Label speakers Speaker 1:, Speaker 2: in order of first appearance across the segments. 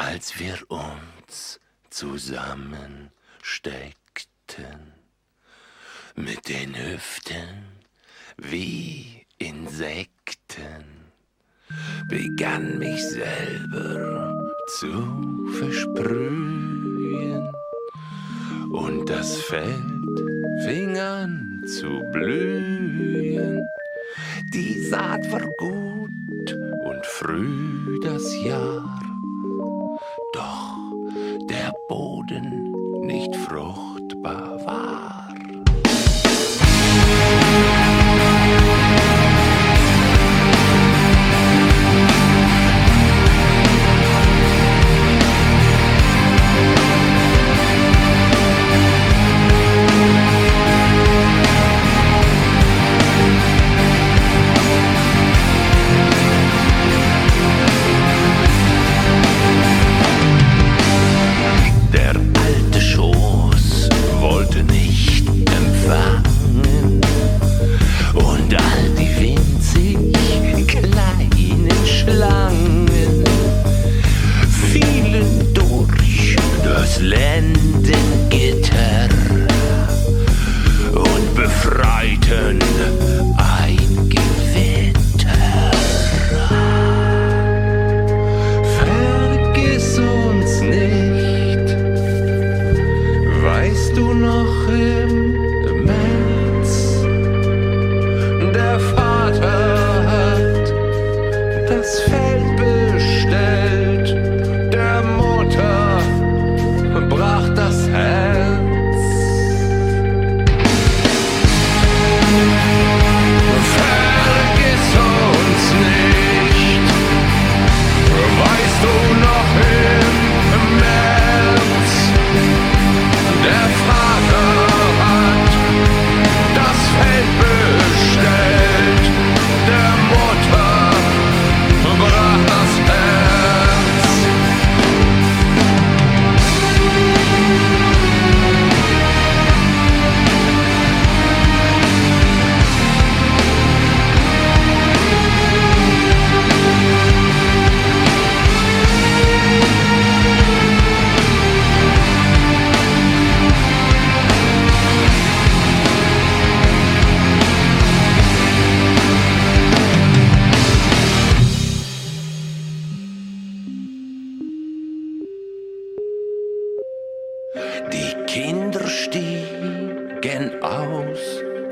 Speaker 1: als wir uns zusammensteckten, mit den Hüften wie Insekten, begann mich selber zu versprühen und das Feld fing an zu blühen. Die Saat war gut und früh das Jahr, der Boden nicht fruchtbar das Lendengitter und befreiten ein Gewitter. Vergiss uns nicht, weißt du noch im März, der Vater hat das Feld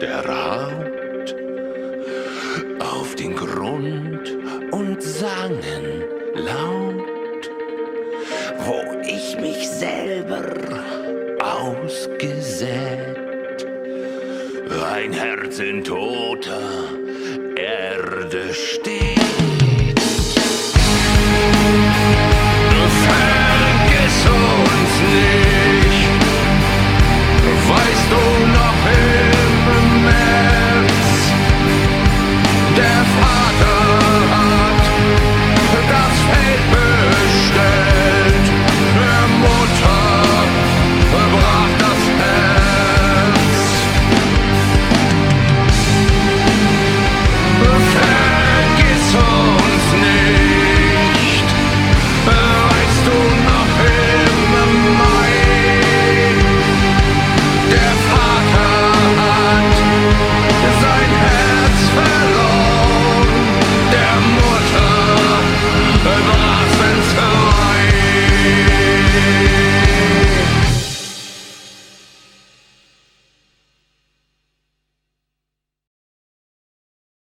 Speaker 1: der Haut auf den Grund und sangen laut, wo ich mich selber ausgesät, ein Herz in toter Erde steht.